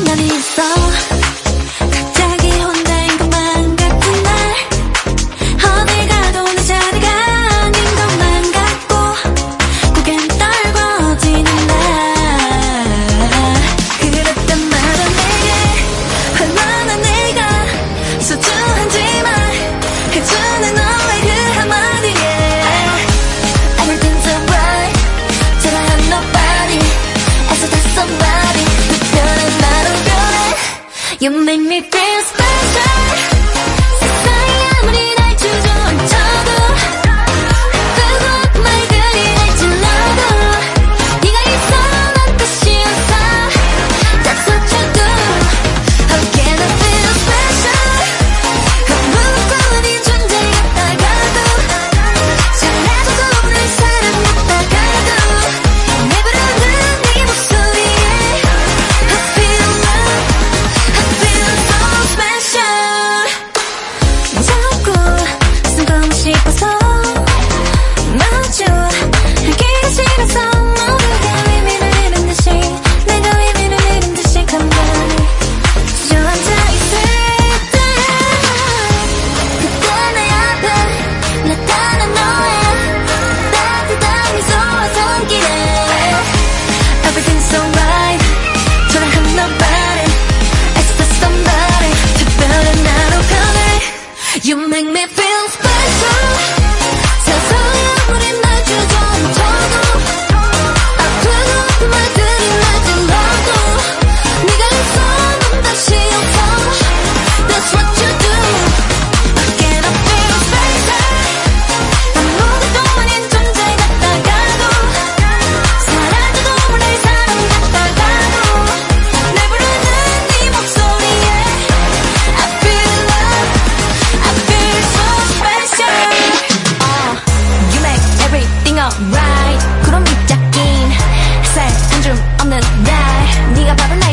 날이 있어 You make me feel feeling special. alright 구름 밑잡긴 살 한 줌 없는 날. 네가 바로 날